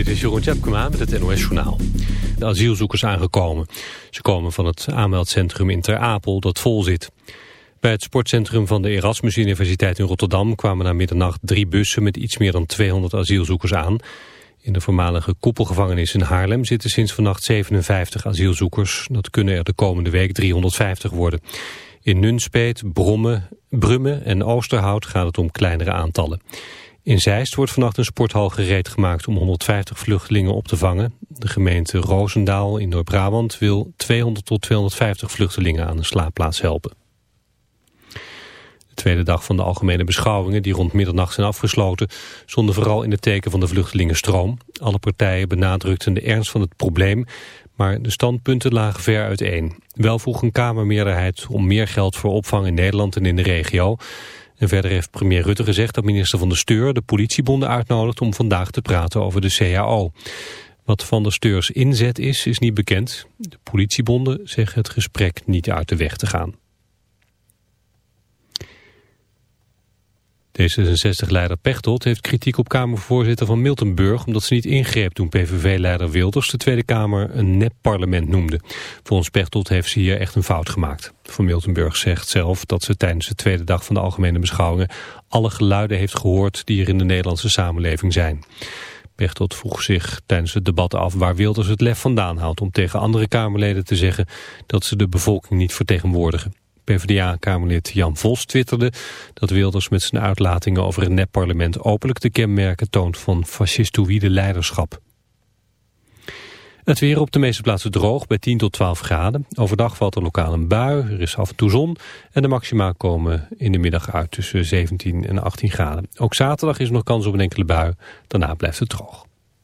Dit is Jeroen Tjepkema met het NOS Journaal. De asielzoekers aangekomen. Ze komen van het aanmeldcentrum in Ter Apel dat vol zit. Bij het sportcentrum van de Erasmus Universiteit in Rotterdam... kwamen na middernacht drie bussen met iets meer dan 200 asielzoekers aan. In de voormalige koepelgevangenis in Haarlem zitten sinds vannacht 57 asielzoekers. Dat kunnen er de komende week 350 worden. In Nunspeet, Brommen, Brummen en Oosterhout gaat het om kleinere aantallen. In Zeist wordt vannacht een sporthal gereed gemaakt om 150 vluchtelingen op te vangen. De gemeente Roosendaal in Noord-Brabant wil 200 tot 250 vluchtelingen aan een slaapplaats helpen. De tweede dag van de algemene beschouwingen die rond middernacht zijn afgesloten... stonden vooral in het teken van de vluchtelingenstroom. Alle partijen benadrukten de ernst van het probleem... maar de standpunten lagen ver uiteen. Wel vroeg een Kamermeerderheid om meer geld voor opvang in Nederland en in de regio... En verder heeft premier Rutte gezegd dat minister Van der Steur de politiebonden uitnodigt om vandaag te praten over de CAO. Wat Van der Steurs inzet is, is niet bekend. De politiebonden zeggen het gesprek niet uit de weg te gaan. D66-leider Pechtold heeft kritiek op Kamervoorzitter van Miltenburg... omdat ze niet ingreep toen PVV-leider Wilders de Tweede Kamer een nep-parlement noemde. Volgens Pechtold heeft ze hier echt een fout gemaakt. Van Miltenburg zegt zelf dat ze tijdens de tweede dag van de algemene beschouwingen... alle geluiden heeft gehoord die er in de Nederlandse samenleving zijn. Pechtold vroeg zich tijdens het debat af waar Wilders het lef vandaan haalt... om tegen andere Kamerleden te zeggen dat ze de bevolking niet vertegenwoordigen. PvdA-kamerlid Jan Vos twitterde dat Wilders met zijn uitlatingen over het nepparlement openlijk de kenmerken toont van fascistoïde leiderschap. Het weer op de meeste plaatsen droog bij 10 tot 12 graden. Overdag valt er lokaal een bui, er is af en toe zon en de maxima komen in de middag uit tussen 17 en 18 graden. Ook zaterdag is nog kans op een enkele bui, daarna blijft het droog.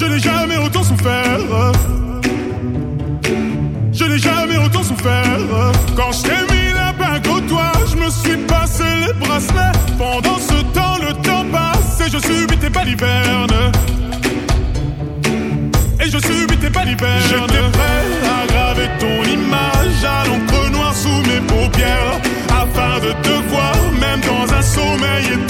Je n'ai jamais autant souffert. Je n'ai jamais autant souffert. Quand je t'ai mis la bague au doigt, je me suis passé les bracelets. Pendant ce temps, le temps passe et je subis tes balivernes. Et je subis tes balivernes. J'étais prêt à ton image à l'encre noire sous mes paupières. Afin de te voir, même dans un sommeil éternel.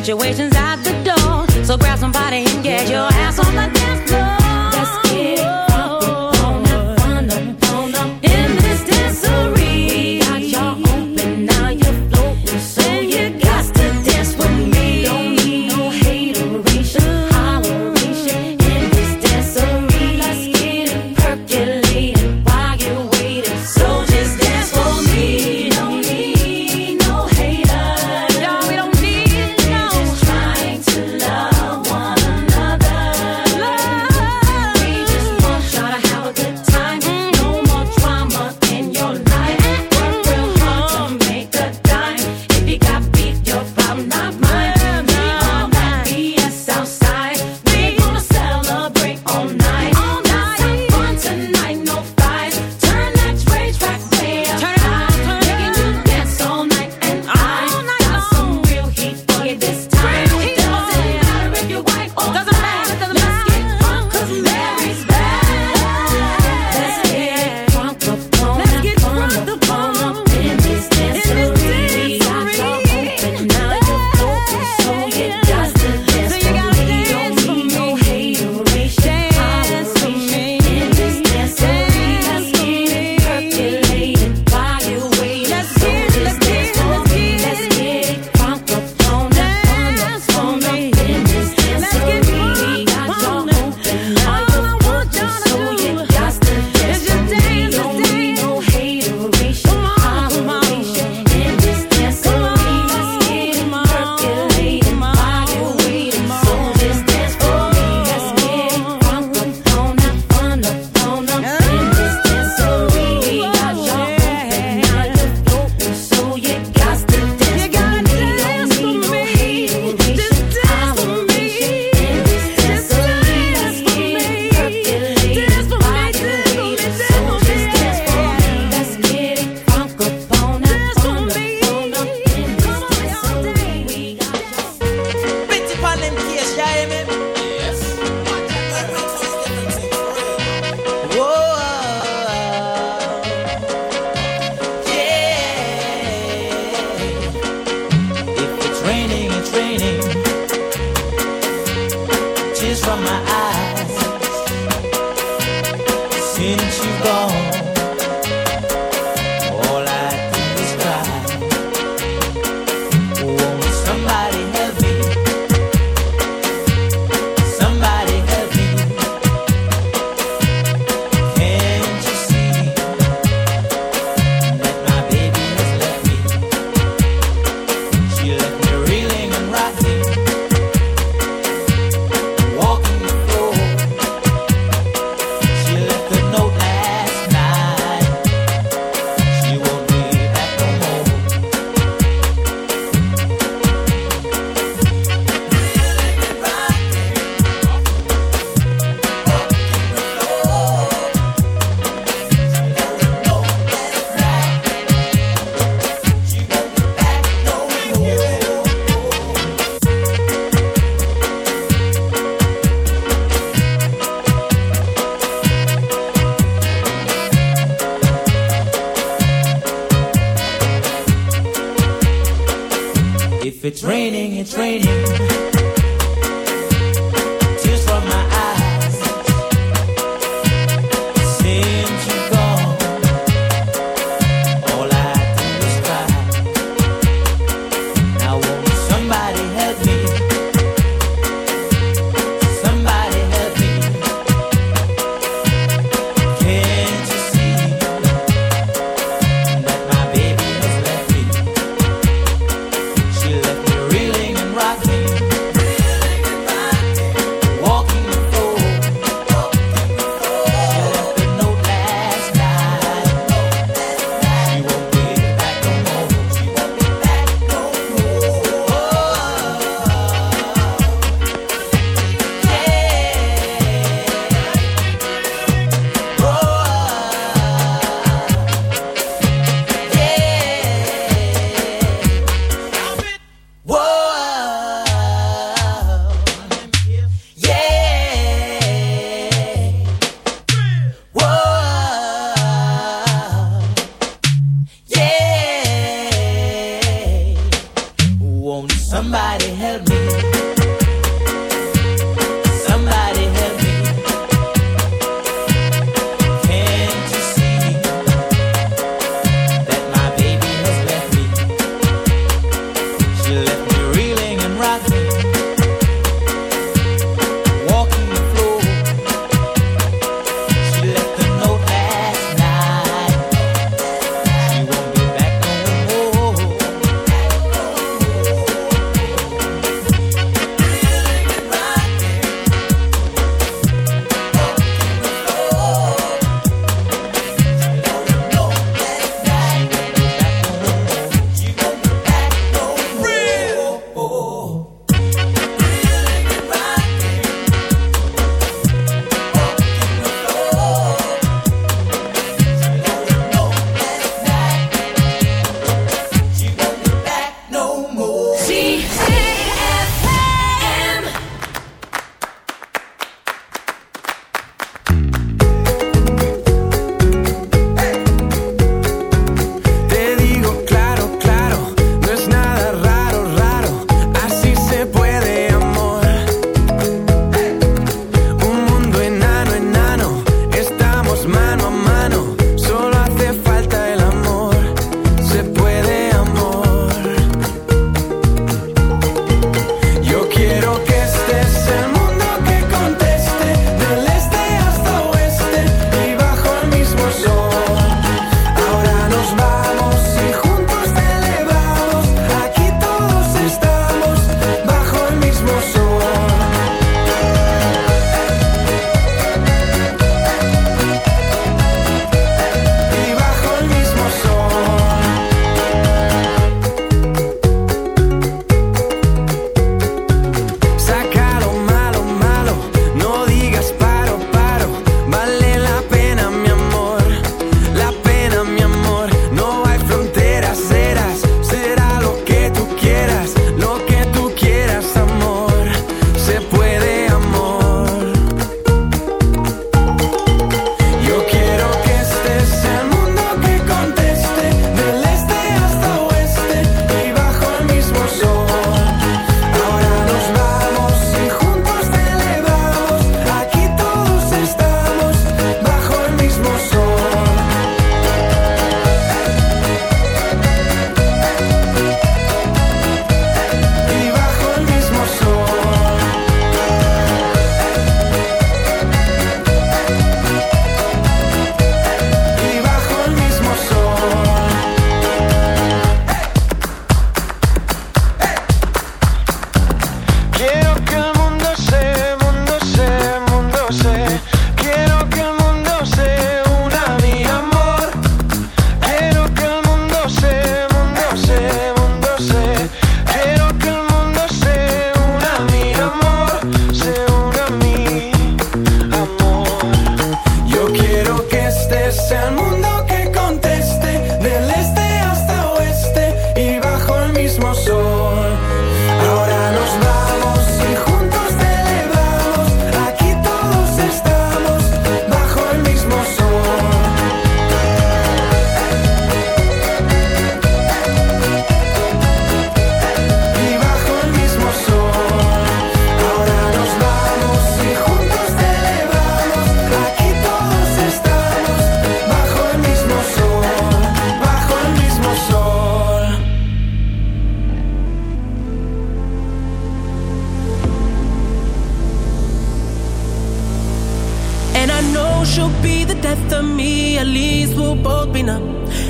situations out there.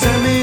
Semi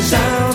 上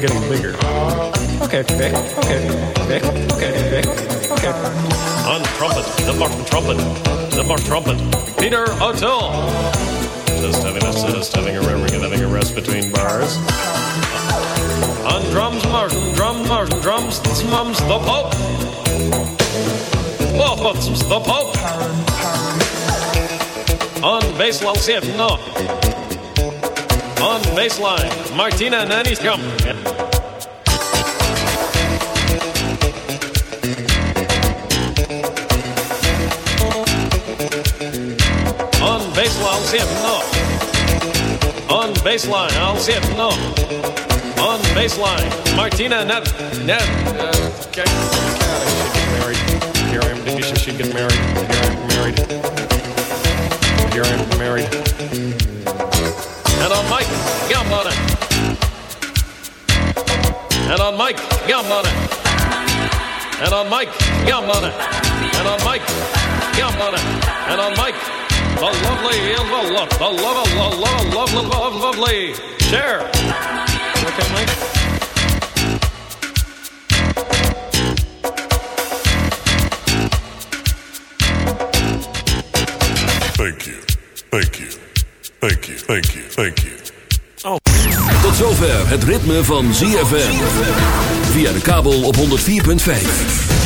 figure. Okay, okay, okay, okay, okay, okay, okay. On trumpet, the Martin trumpet, the Martin trumpet, Peter O'Toole. Just having a just having a having a, having a rest between bars. On drums, Martin, drums, Martin, drums, mums, the Pope. Oh, the Pope. On bass, I'll see it, no. On baseline, Martina Nanny's come. Baseline, I'll see it, no. On baseline, Martina Net. Net. Uh, okay. Here I am. Maybe she should get married. Here I am married. Here I am married. And on Mike, yum on it. And on Mike, yum on it. And on Mike, yum on it. And on Mike, yum on it. And on Mike, the lovely, the love, the love, love, love, love, love, love, lovely. Share. Okay, Mike. Thank you. Thank you. Thank you. Thank you. Thank you. Tot zover het ritme van ZFM. Via de kabel op 104.5.